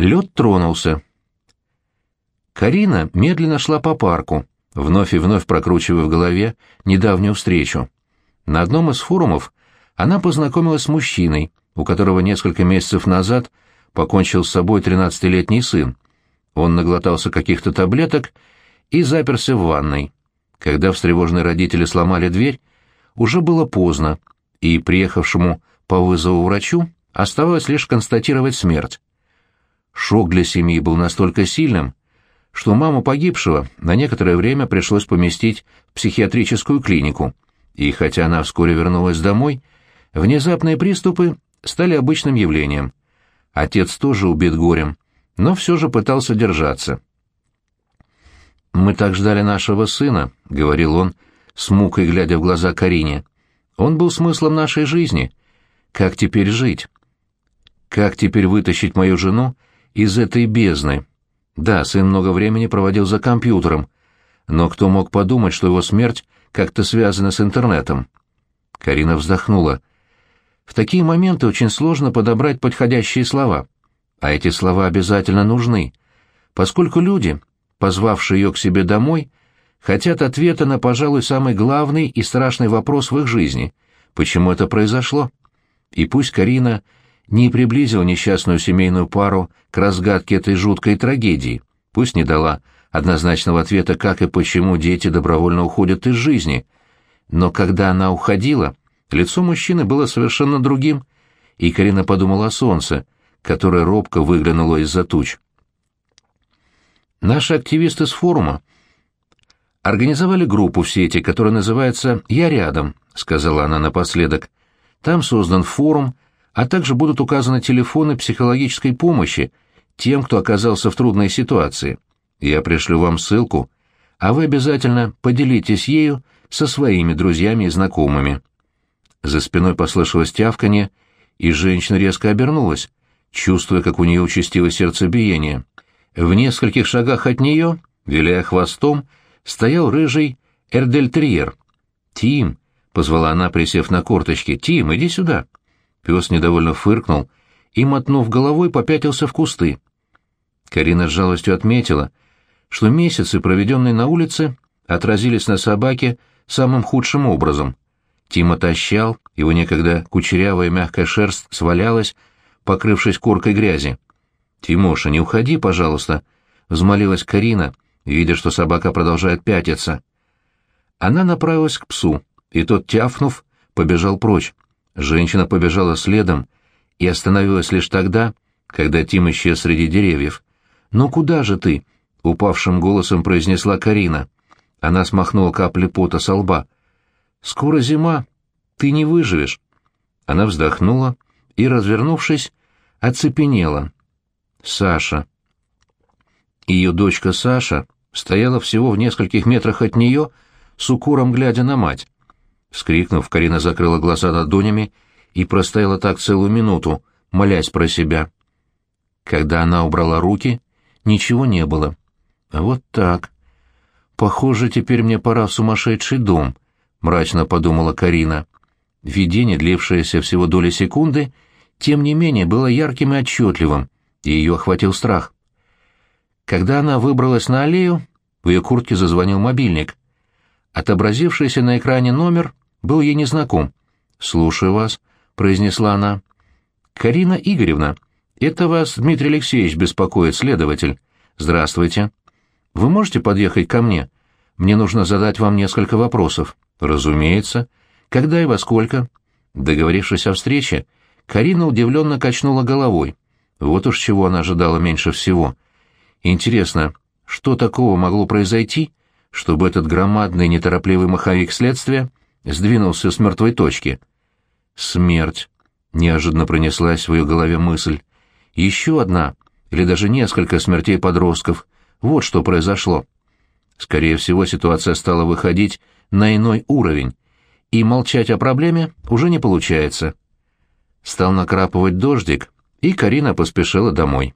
Лед тронулся. Карина медленно шла по парку, вновь и вновь прокручивая в голове недавнюю встречу. На одном из форумов она познакомилась с мужчиной, у которого несколько месяцев назад покончил с собой тринадцатилетний сын. Он наглотался каких-то таблеток и заперся в ванной. Когда встревоженные родители сломали дверь, уже было поздно, и приехавшему по вызову врачу оставалось лишь констатировать смерть. Шок для семьи был настолько сильным, что маму погибшего на некоторое время пришлось поместить в психиатрическую клинику, и хотя она вскоре вернулась домой, внезапные приступы стали обычным явлением. Отец тоже убит горем, но все же пытался держаться. «Мы так ждали нашего сына», — говорил он, с мукой глядя в глаза Карине. «Он был смыслом нашей жизни. Как теперь жить? Как теперь вытащить мою жену из этой бездны?» Да, сын много времени проводил за компьютером, но кто мог подумать, что его смерть как-то связана с интернетом? Карина вздохнула. В такие моменты очень сложно подобрать подходящие слова, а эти слова обязательно нужны, поскольку люди, позвавшие ее к себе домой, хотят ответа на, пожалуй, самый главный и страшный вопрос в их жизни — почему это произошло? И пусть Карина не приблизила несчастную семейную пару к разгадке этой жуткой трагедии, пусть не дала однозначного ответа, как и почему дети добровольно уходят из жизни, но когда она уходила, лицо мужчины было совершенно другим, и Карина подумала о солнце, которое робко выглянуло из-за туч. Наши активисты с форума организовали группу в сети, которая называется «Я рядом», — сказала она напоследок. Там создан форум, а также будут указаны телефоны психологической помощи тем, кто оказался в трудной ситуации. Я пришлю вам ссылку, а вы обязательно поделитесь ею со своими друзьями и знакомыми. За спиной послышалось тявканье, и женщина резко обернулась, чувствуя, как у нее участилось сердцебиение. В нескольких шагах от нее, виляя хвостом, стоял рыжий эрдельтерьер. «Тим!» — позвала она, присев на корточки. «Тим, иди сюда!» Пес недовольно фыркнул и, мотнув головой, попятился в кусты. Карина с жалостью отметила, что месяцы, проведенные на улице, отразились на собаке самым худшим образом. Тим отощал, его некогда кучерявая мягкая шерсть свалялась, покрывшись коркой грязи. «Тимоша, не уходи, пожалуйста», — взмолилась Карина, видя, что собака продолжает пятиться. Она направилась к псу, и тот, тяфнув, побежал прочь. Женщина побежала следом и остановилась лишь тогда, когда Тим исчез среди деревьев. «Ну куда же ты?» — упавшим голосом произнесла Карина. Она смахнула капли пота со лба. «Скоро зима. Ты не выживешь». Она вздохнула и, развернувшись, оцепенела. Саша. Ее дочка Саша стояла всего в нескольких метрах от нее, с укором глядя на мать. Вскрикнув, Карина закрыла глаза ладонями и простояла так целую минуту, молясь про себя. Когда она убрала руки, ничего не было. Вот так. Похоже, теперь мне пора в сумасшедший дом, мрачно подумала Карина. Видение, длившееся всего доли секунды, тем не менее было ярким и отчетливым, и ее охватил страх. Когда она выбралась на аллею, в ее куртке зазвонил мобильник. Отобразившийся на экране номер был ей незнаком. «Слушаю вас», — произнесла она. «Карина Игоревна, это вас Дмитрий Алексеевич беспокоит, следователь. Здравствуйте. Вы можете подъехать ко мне? Мне нужно задать вам несколько вопросов». «Разумеется. Когда и во сколько?» Договорившись о встрече, Карина удивленно качнула головой. Вот уж чего она ожидала меньше всего. Интересно, что такого могло произойти, чтобы этот громадный неторопливый маховик следствия сдвинулся с мертвой точки? Смерть. Неожиданно пронеслась в ее голове мысль. Еще одна, или даже несколько смертей подростков. Вот что произошло. Скорее всего, ситуация стала выходить на иной уровень, и молчать о проблеме уже не получается. Стал накрапывать дождик, и Карина поспешила домой.